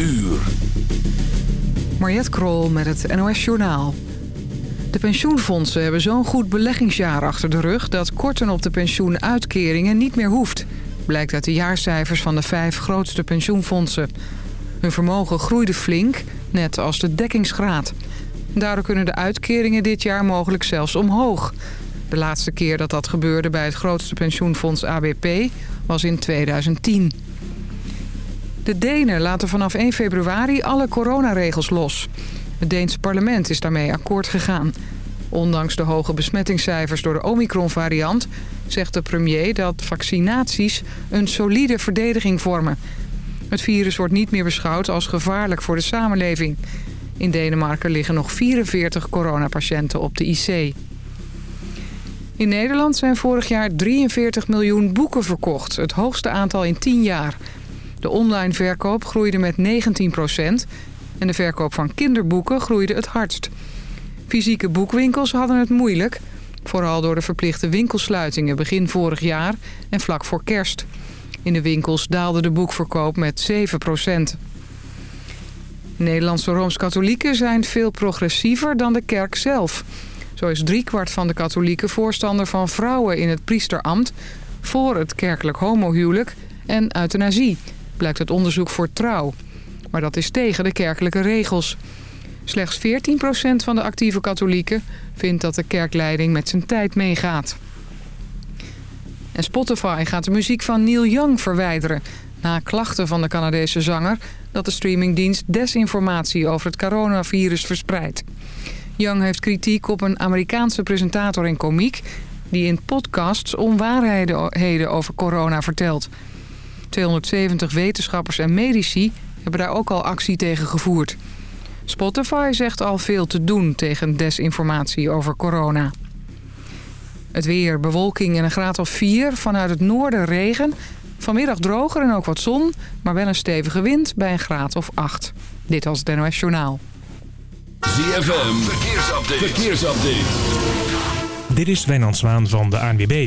uur. Krol met het NOS Journaal. De pensioenfondsen hebben zo'n goed beleggingsjaar achter de rug... dat korten op de pensioenuitkeringen niet meer hoeft. Blijkt uit de jaarcijfers van de vijf grootste pensioenfondsen. Hun vermogen groeide flink, net als de dekkingsgraad. Daardoor kunnen de uitkeringen dit jaar mogelijk zelfs omhoog. De laatste keer dat dat gebeurde bij het grootste pensioenfonds ABP was in 2010. De Denen laten vanaf 1 februari alle coronaregels los. Het Deens parlement is daarmee akkoord gegaan. Ondanks de hoge besmettingscijfers door de Omicron-variant... zegt de premier dat vaccinaties een solide verdediging vormen. Het virus wordt niet meer beschouwd als gevaarlijk voor de samenleving. In Denemarken liggen nog 44 coronapatiënten op de IC. In Nederland zijn vorig jaar 43 miljoen boeken verkocht. Het hoogste aantal in 10 jaar. De online verkoop groeide met 19% en de verkoop van kinderboeken groeide het hardst. Fysieke boekwinkels hadden het moeilijk. Vooral door de verplichte winkelsluitingen begin vorig jaar en vlak voor kerst. In de winkels daalde de boekverkoop met 7% Nederlandse Rooms-Katholieken zijn veel progressiever dan de kerk zelf. Zo is driekwart van de katholieken voorstander van vrouwen in het priesterambt... voor het kerkelijk homohuwelijk en euthanasie, blijkt het onderzoek voor Trouw. Maar dat is tegen de kerkelijke regels. Slechts 14% van de actieve katholieken vindt dat de kerkleiding met zijn tijd meegaat. En Spotify gaat de muziek van Neil Young verwijderen... na klachten van de Canadese zanger dat de streamingdienst desinformatie over het coronavirus verspreidt. Young heeft kritiek op een Amerikaanse presentator en komiek... die in podcasts onwaarheden over corona vertelt. 270 wetenschappers en medici hebben daar ook al actie tegen gevoerd. Spotify zegt al veel te doen tegen desinformatie over corona. Het weer, bewolking en een graad of 4. Vanuit het noorden regen. Vanmiddag droger en ook wat zon, maar wel een stevige wind bij een graad of 8. Dit was het NOS Journaal. ZFM, verkeersupdate. verkeersupdate. Dit is Wijnand Zwaan van de ANWB.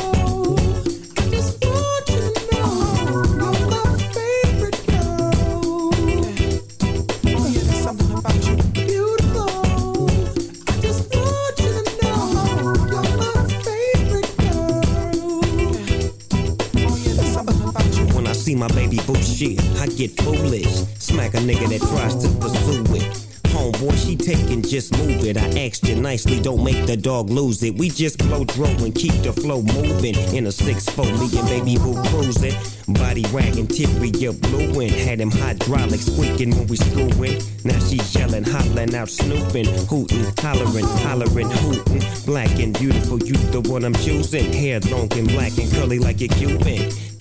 I get foolish. Smack a nigga that tries to pursue it Homeboy, she taking, just move it. I asked you nicely, don't make the dog lose it. We just blow throw and keep the flow moving. In a 6 me and baby boo cruising. Body wagging, teary, you blue Had him hydraulics squeaking when we screwing. Now she yelling, hollering out, snooping, hooting, hollering, hollering, hooting. Black and beautiful, you the one I'm choosing. Hair long and black and curly like a Cuban.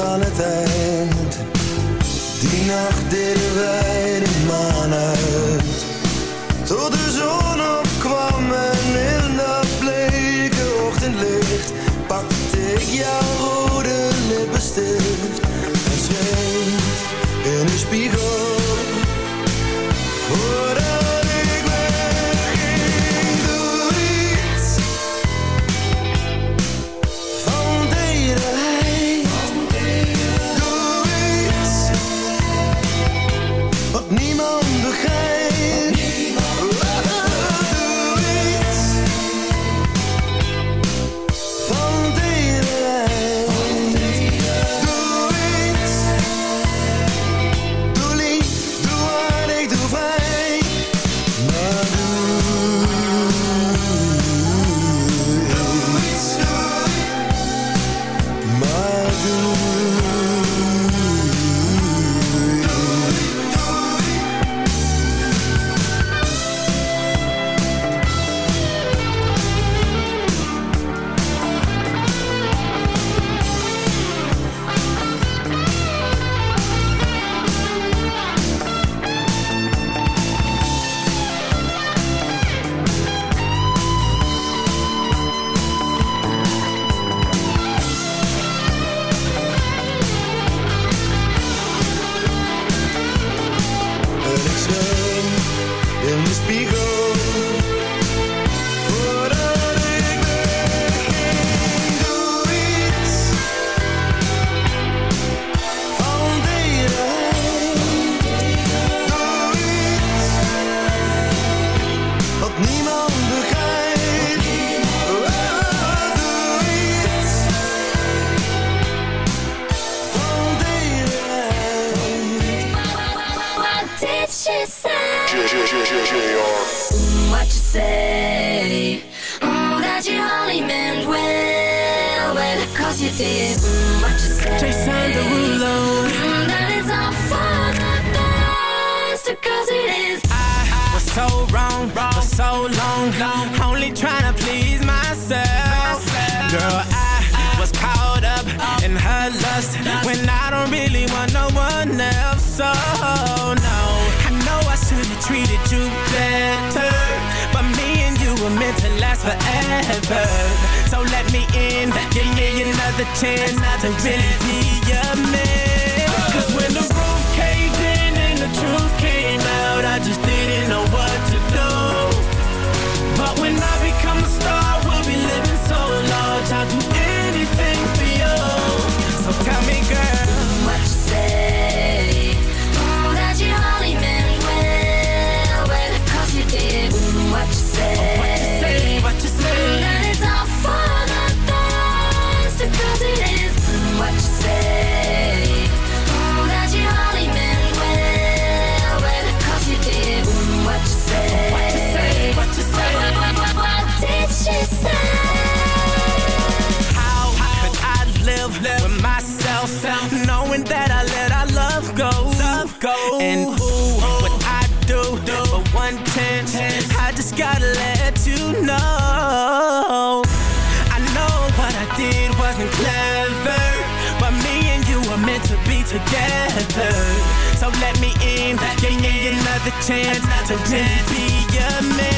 van het eind. Die nacht deden wij de maan uit. Tot de zon opkwam en in dat bleke ochtendlicht pakte ik jouw rode lippenstift en schreef in de spiegel. last forever. So let me in, give me another chance another to really be your man. another chance to be a man.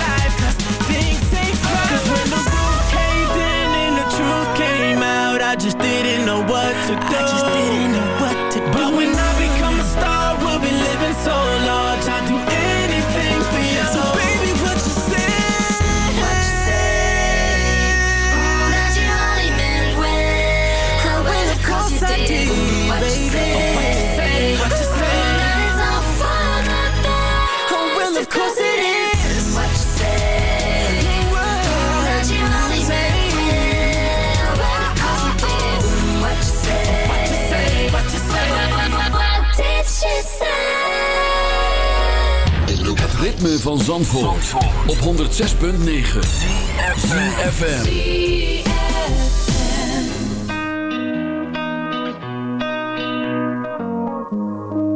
ritme van Zandvoort, Zandvoort. op 106.9 ZFM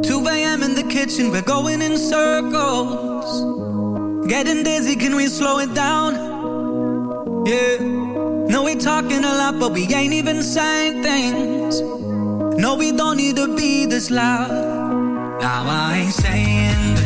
2 AM in the kitchen, we're going in circles. Getting dizzy, can we slow it down? Yeah. No, we talking a lot, but we ain't even saying things. No, we don't need to be this loud. Now I ain't saying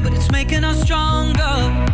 but it's making us stronger.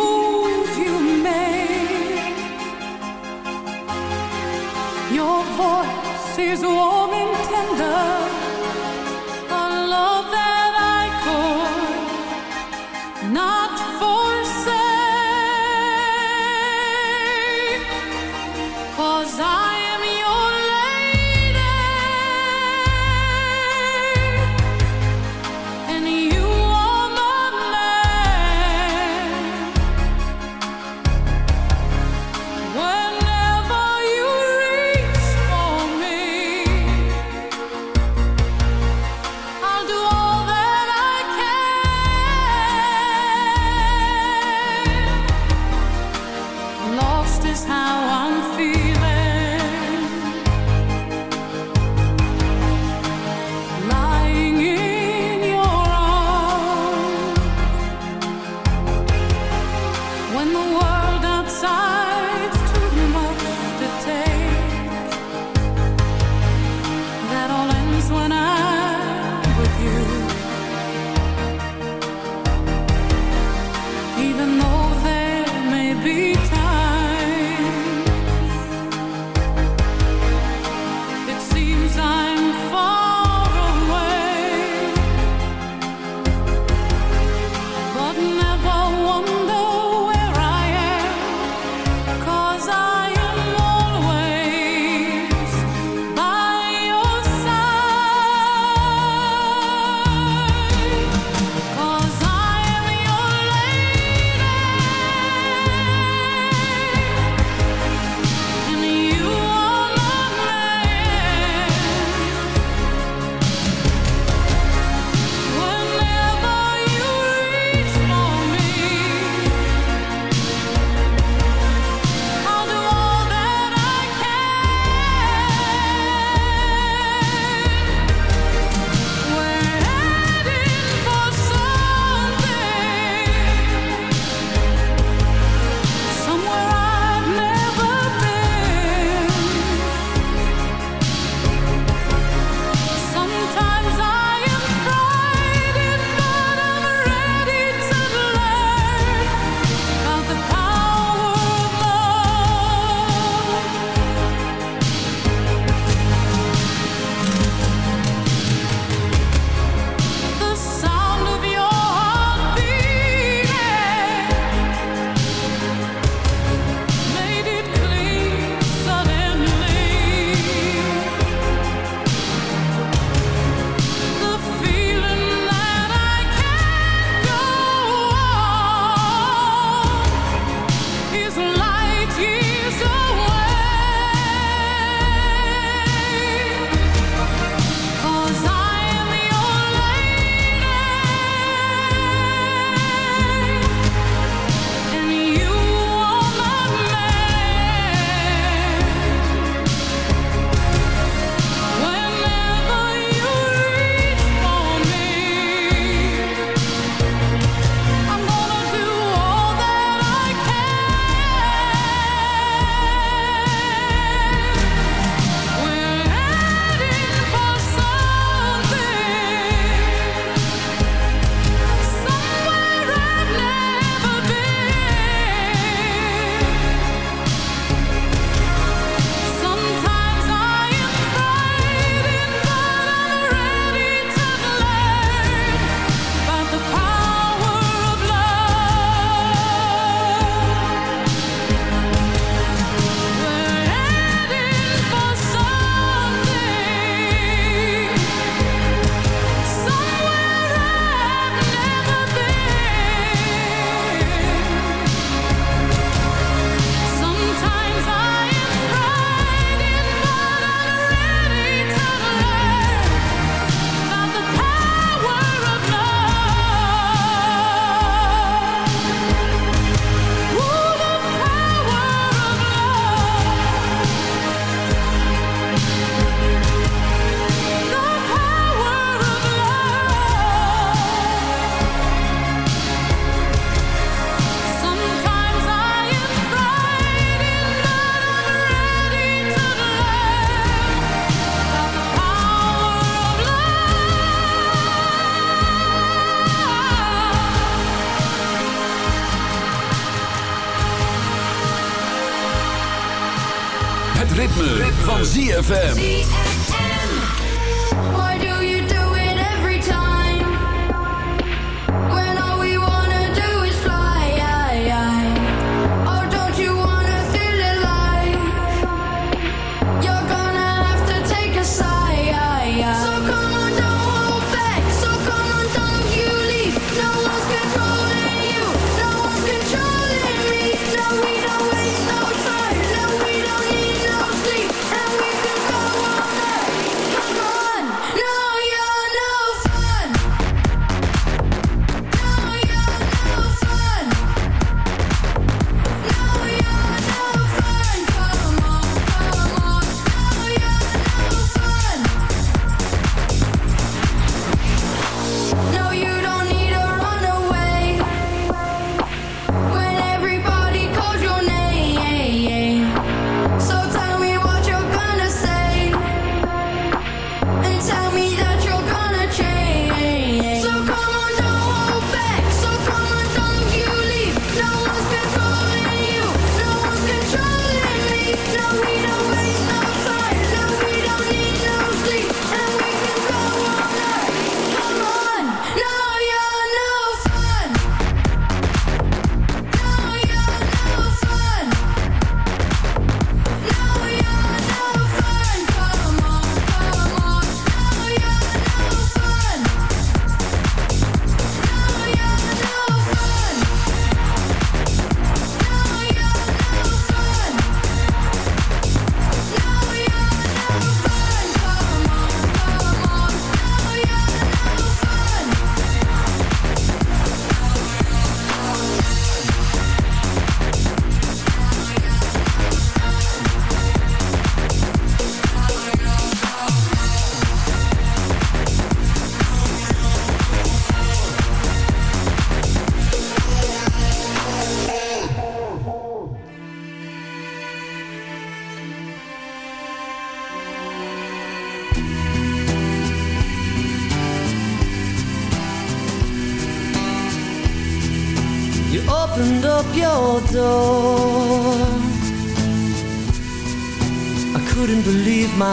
Is warm and tender.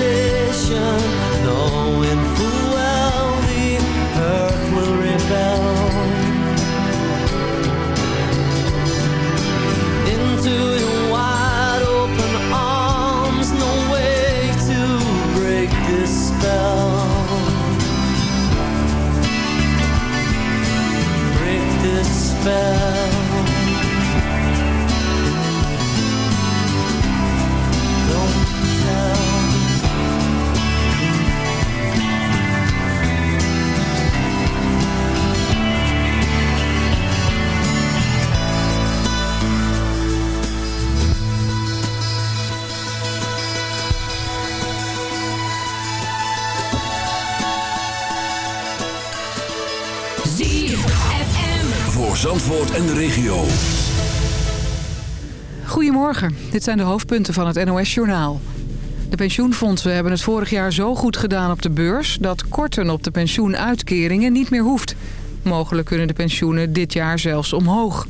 Temptation, knowing En de regio. Goedemorgen, dit zijn de hoofdpunten van het NOS-journaal. De pensioenfondsen hebben het vorig jaar zo goed gedaan op de beurs... dat korten op de pensioenuitkeringen niet meer hoeft. Mogelijk kunnen de pensioenen dit jaar zelfs omhoog.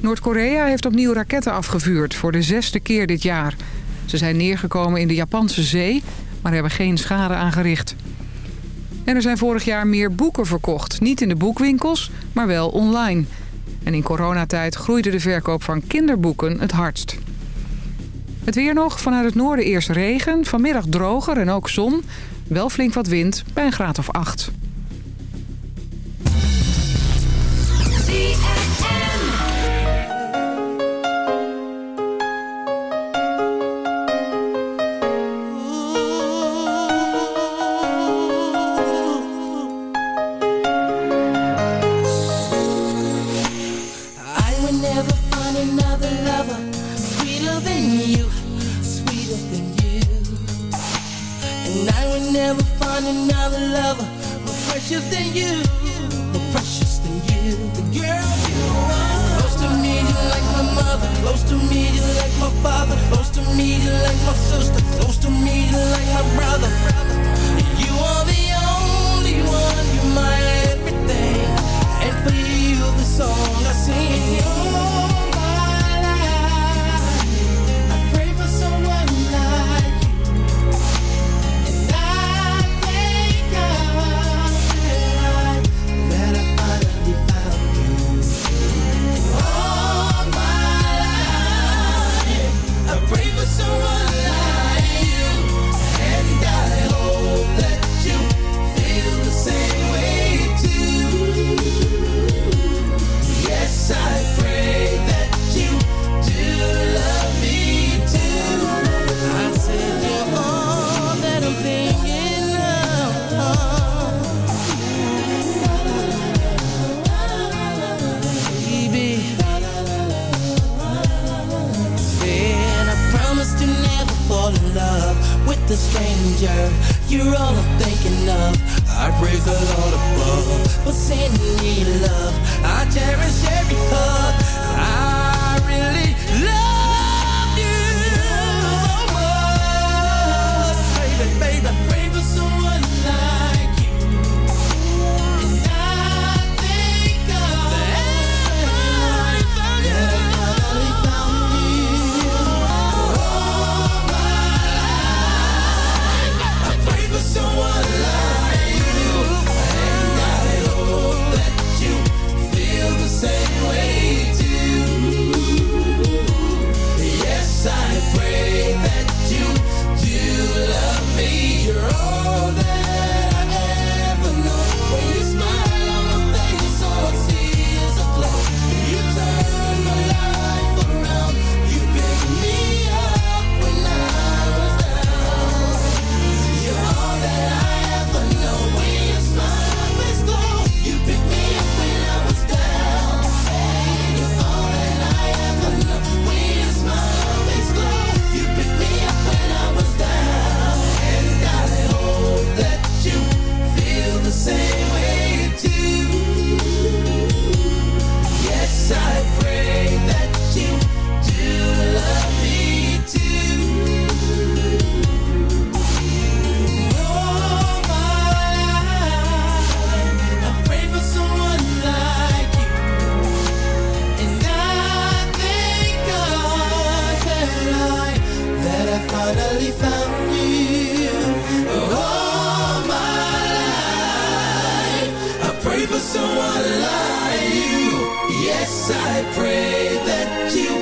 Noord-Korea heeft opnieuw raketten afgevuurd voor de zesde keer dit jaar. Ze zijn neergekomen in de Japanse zee, maar hebben geen schade aangericht. En er zijn vorig jaar meer boeken verkocht. Niet in de boekwinkels, maar wel online. En in coronatijd groeide de verkoop van kinderboeken het hardst. Het weer nog, vanuit het noorden eerst regen, vanmiddag droger en ook zon. Wel flink wat wind, bij een graad of acht. I pray that you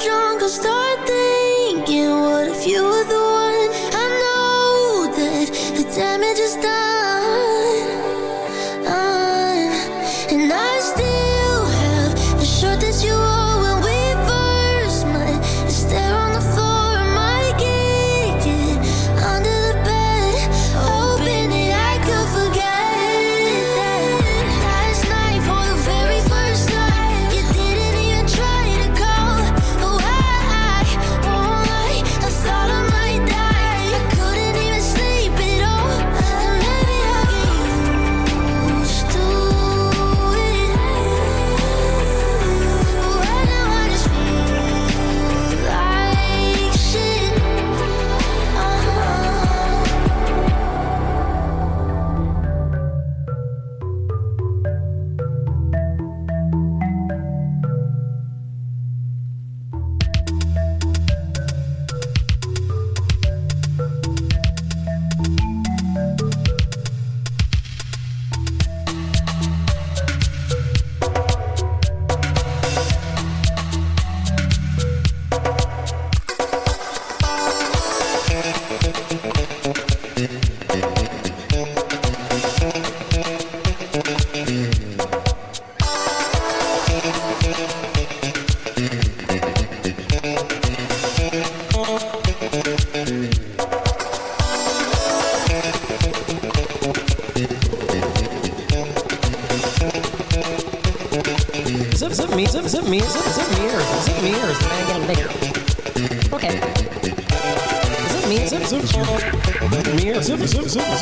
jungle star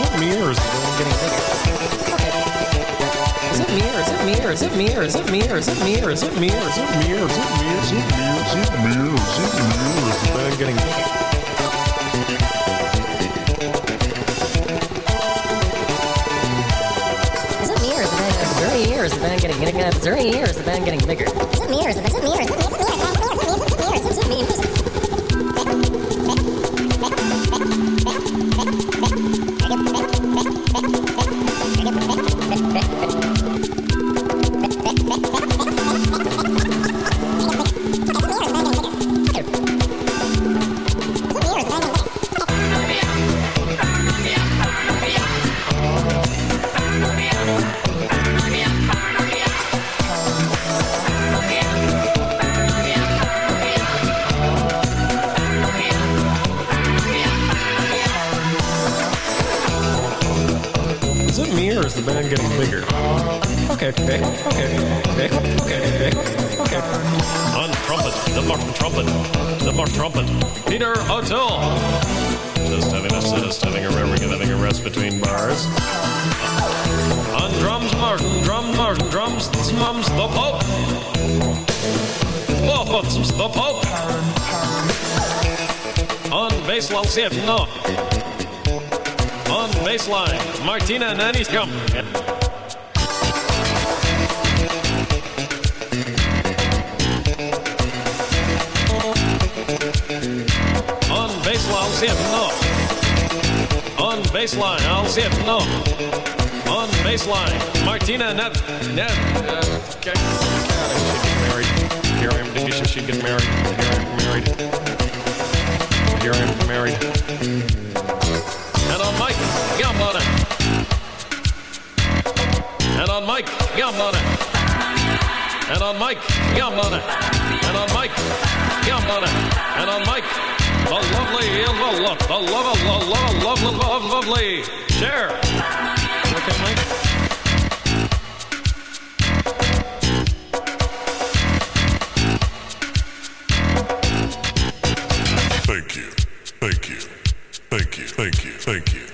it, it, it me? Or is band getting bigger? Is it me? Or is it me? Or is it me? Or is it me? Or is it me? Or is it me? Or is it me? Or is it me? or Is it me? or Is it me? Or is it me? Or is the band getting bigger? Is it me or is the band? Is there any year? Is the band getting getting? Is there any year? Is the band getting bigger? Is it me or is it? It me or is it me? It me? Is it me? It me? Is it me? It me? Is it me? Martina Nanny's come. On baseline, I'll see it, no. On baseline, I'll see it, no. On baseline, Martina Net. Net. Uh, okay. God, Here I am. Maybe she get married. Here I am married. Here I am married. On Mike, yum on it. And on Mike, yum on it. And on Mike, yum on it. And on Mike, the lovely, the love, the love, the love, love, love, love, lovely. Share. Okay, Mike. Thank you. Thank you. Thank you. Thank you. Thank you.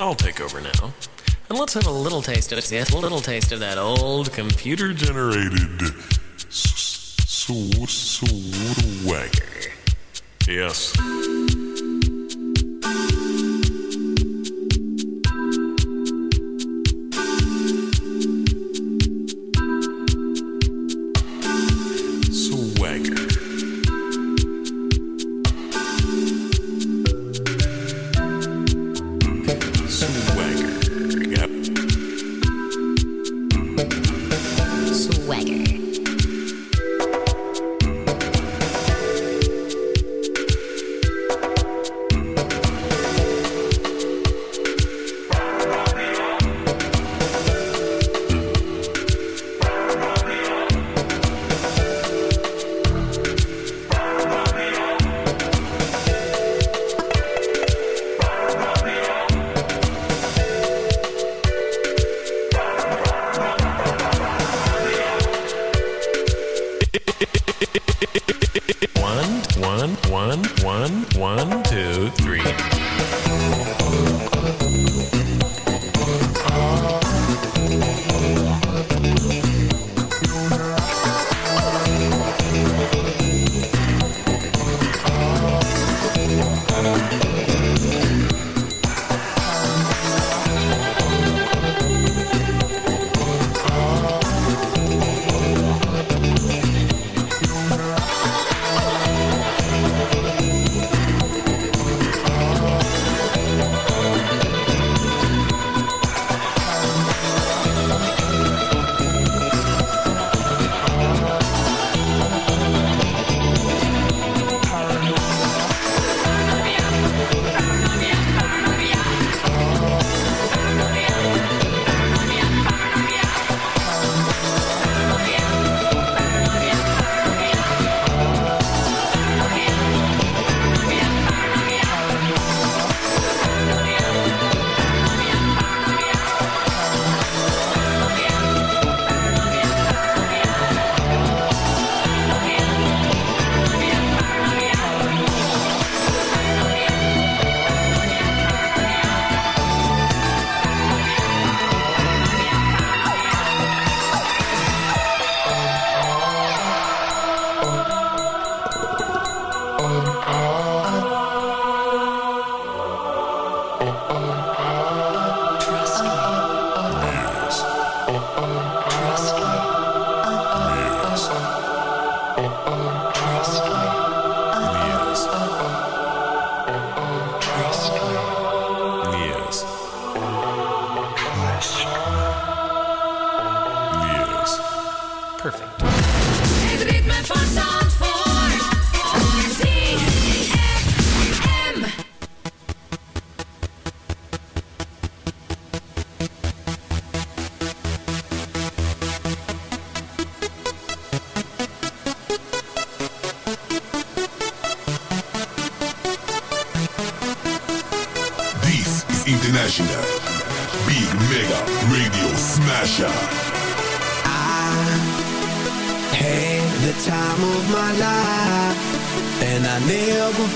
I'll take over now. And let's have a little taste of it. Yes, a little taste of that old computer Generated swagger. Yes.